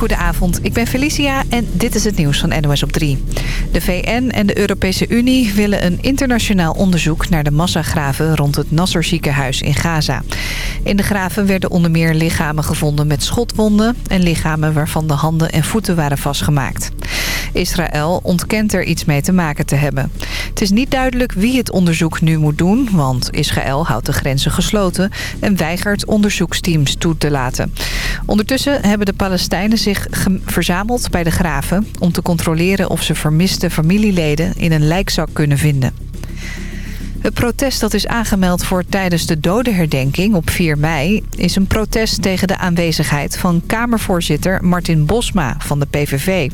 Goedenavond, ik ben Felicia en dit is het nieuws van NOS op 3. De VN en de Europese Unie willen een internationaal onderzoek... naar de massagraven rond het Nasser ziekenhuis in Gaza. In de graven werden onder meer lichamen gevonden met schotwonden... en lichamen waarvan de handen en voeten waren vastgemaakt. Israël ontkent er iets mee te maken te hebben. Het is niet duidelijk wie het onderzoek nu moet doen... want Israël houdt de grenzen gesloten... en weigert onderzoeksteams toe te laten. Ondertussen hebben de Palestijnen zich verzameld bij de graven... om te controleren of ze vermiste familieleden in een lijkzak kunnen vinden. Het protest dat is aangemeld voor tijdens de dodenherdenking op 4 mei... is een protest tegen de aanwezigheid van Kamervoorzitter Martin Bosma van de PVV.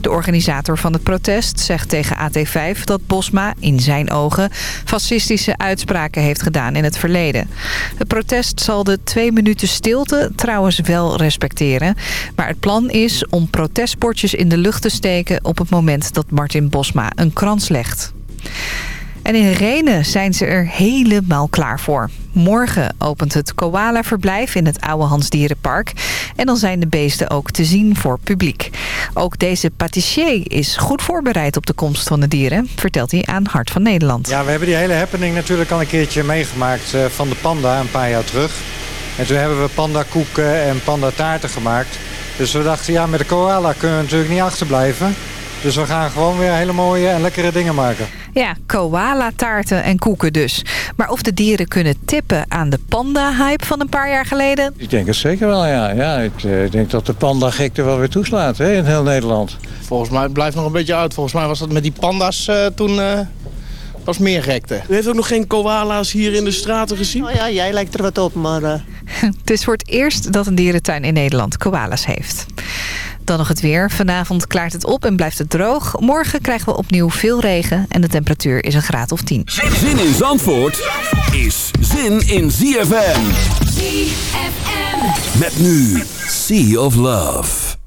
De organisator van het protest zegt tegen AT5 dat Bosma in zijn ogen... fascistische uitspraken heeft gedaan in het verleden. Het protest zal de twee minuten stilte trouwens wel respecteren. Maar het plan is om protestbordjes in de lucht te steken... op het moment dat Martin Bosma een krans legt. En in Renen zijn ze er helemaal klaar voor. Morgen opent het koala-verblijf in het Oude Hansdierenpark. En dan zijn de beesten ook te zien voor publiek. Ook deze patissier is goed voorbereid op de komst van de dieren... vertelt hij aan Hart van Nederland. Ja, we hebben die hele happening natuurlijk al een keertje meegemaakt eh, van de panda een paar jaar terug. En toen hebben we pandakoeken en pandataarten gemaakt. Dus we dachten, ja, met de koala kunnen we natuurlijk niet achterblijven. Dus we gaan gewoon weer hele mooie en lekkere dingen maken. Ja, koala-taarten en koeken dus. Maar of de dieren kunnen tippen aan de panda-hype van een paar jaar geleden? Ik denk het zeker wel, ja. ja ik uh, denk dat de panda-gekte wel weer toeslaat hè, in heel Nederland. Volgens mij blijft nog een beetje uit. Volgens mij was dat met die panda's uh, toen... Uh was meer gekte. U heeft ook nog geen koala's hier in de straten gezien? Oh ja, jij lijkt er wat op, maar... Uh... het is voor het eerst dat een dierentuin in Nederland koala's heeft. Dan nog het weer. Vanavond klaart het op en blijft het droog. Morgen krijgen we opnieuw veel regen en de temperatuur is een graad of 10. Zin in Zandvoort is zin in ZFM. ZFM. Met nu Sea of Love.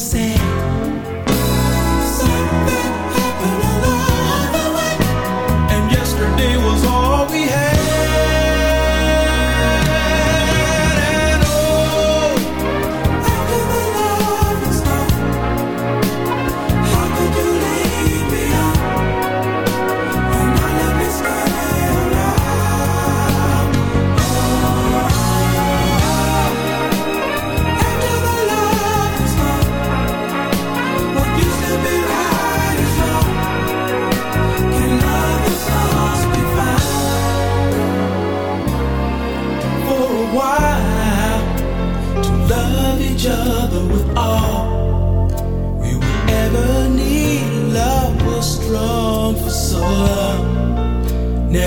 say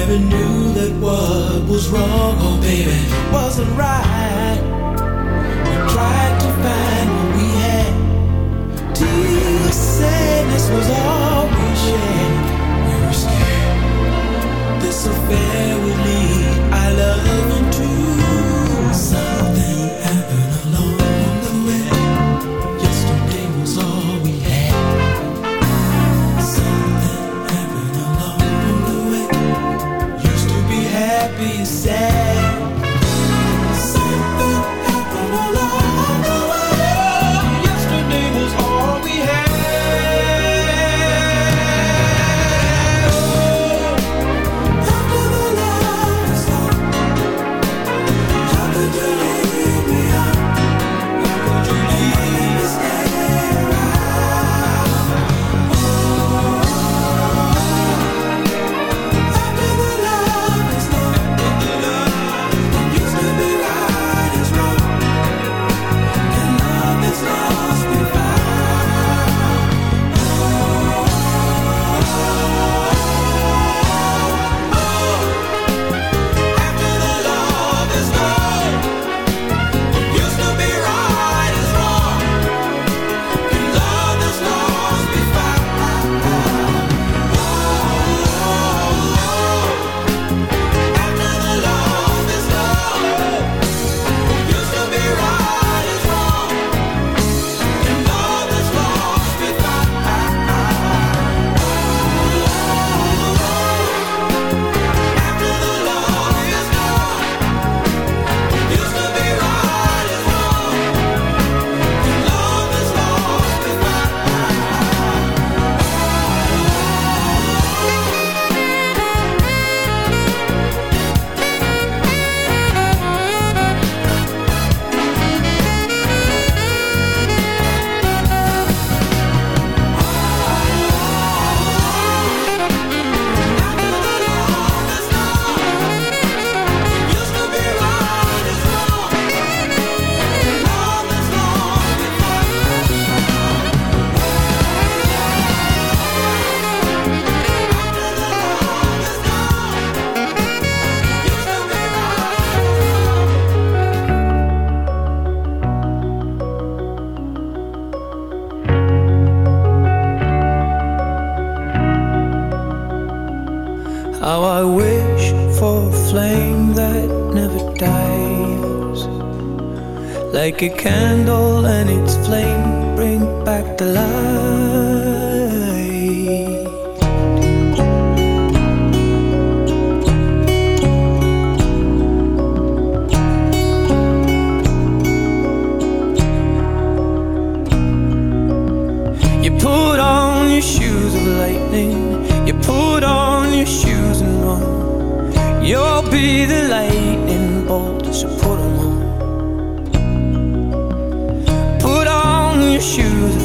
never knew that what was wrong, oh baby, wasn't right. We tried to find what we had. Till the sadness was all we shared. We were scared this affair would leave. like a candle and its flame bring back the light. You put on your shoes of lightning. You put on your shoes and run. You'll be the light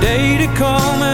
day to come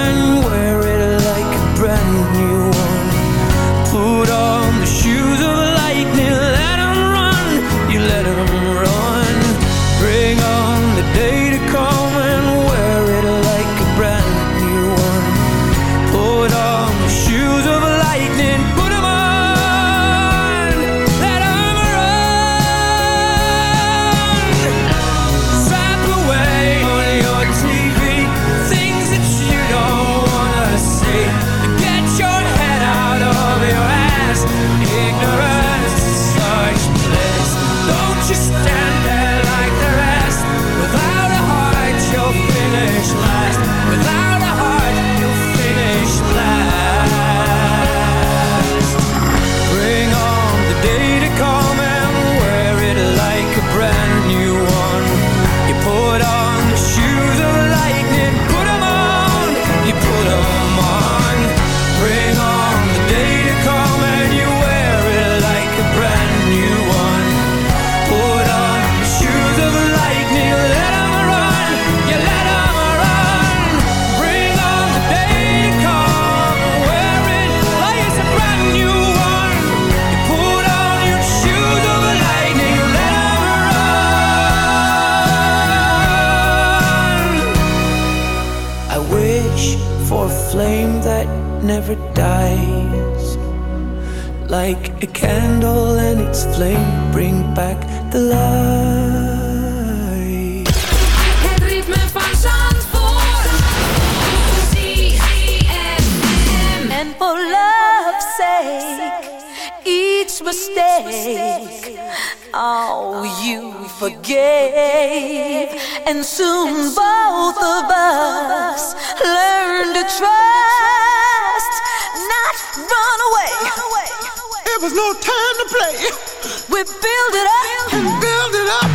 We build it up build it up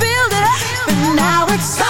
build it up, and now it's time.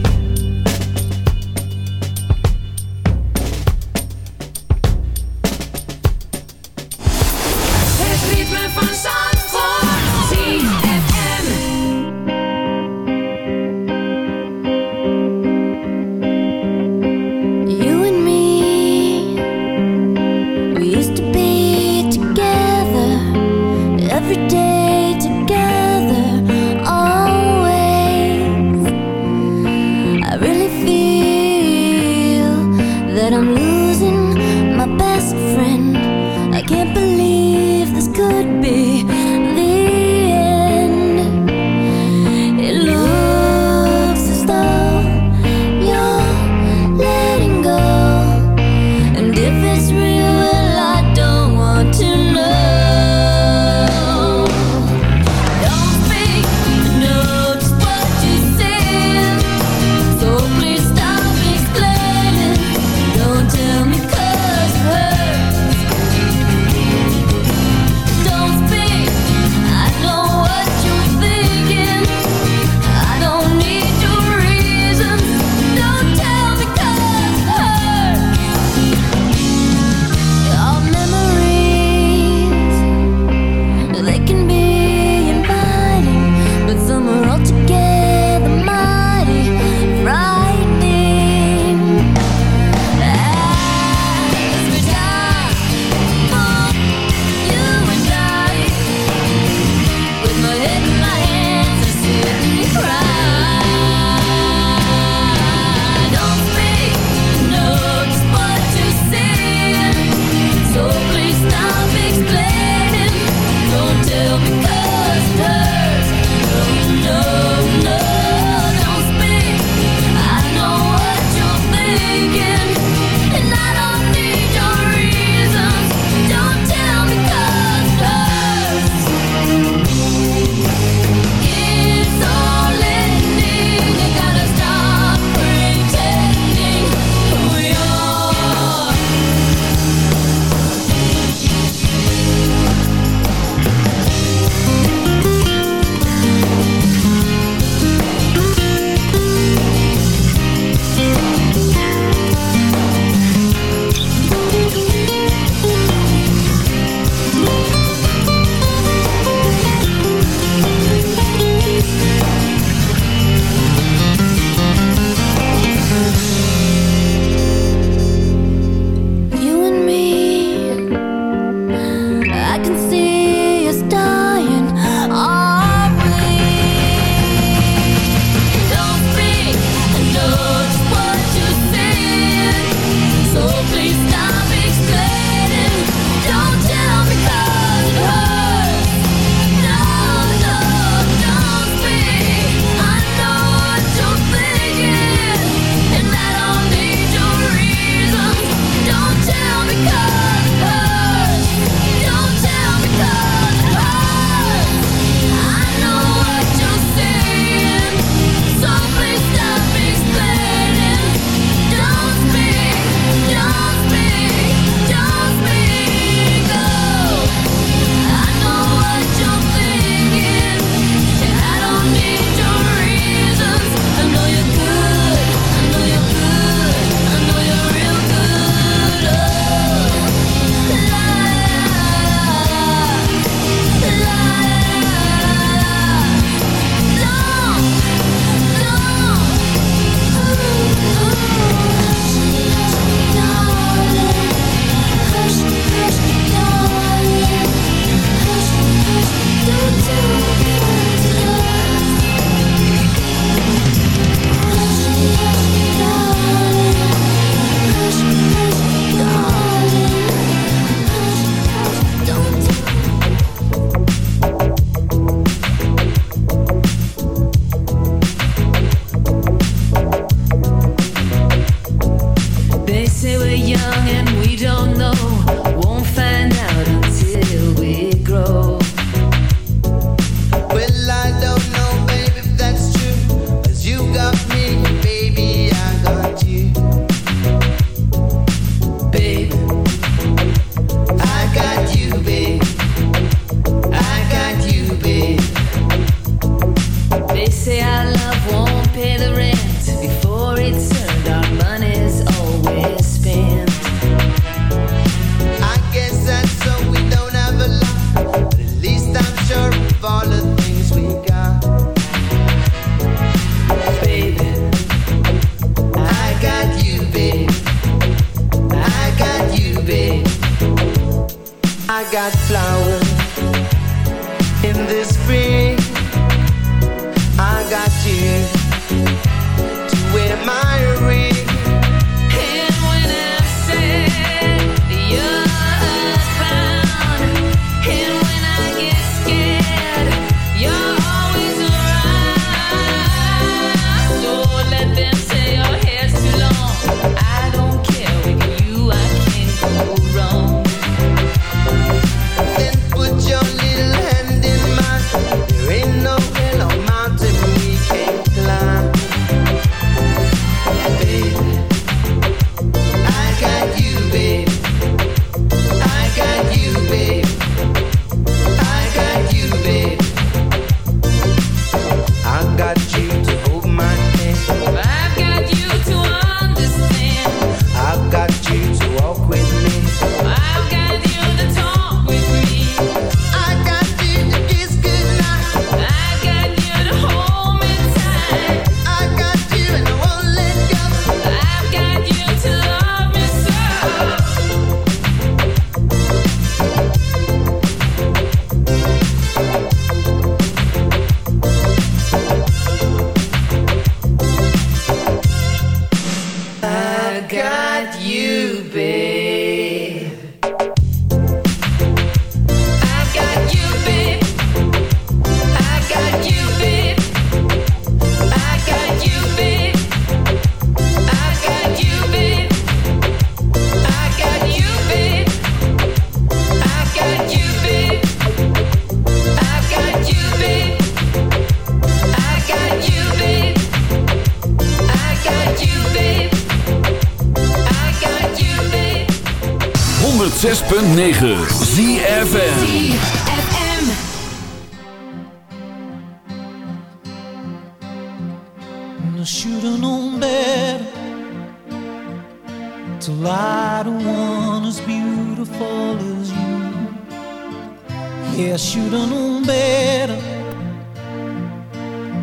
should have known better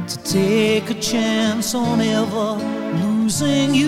to take a chance on ever losing you.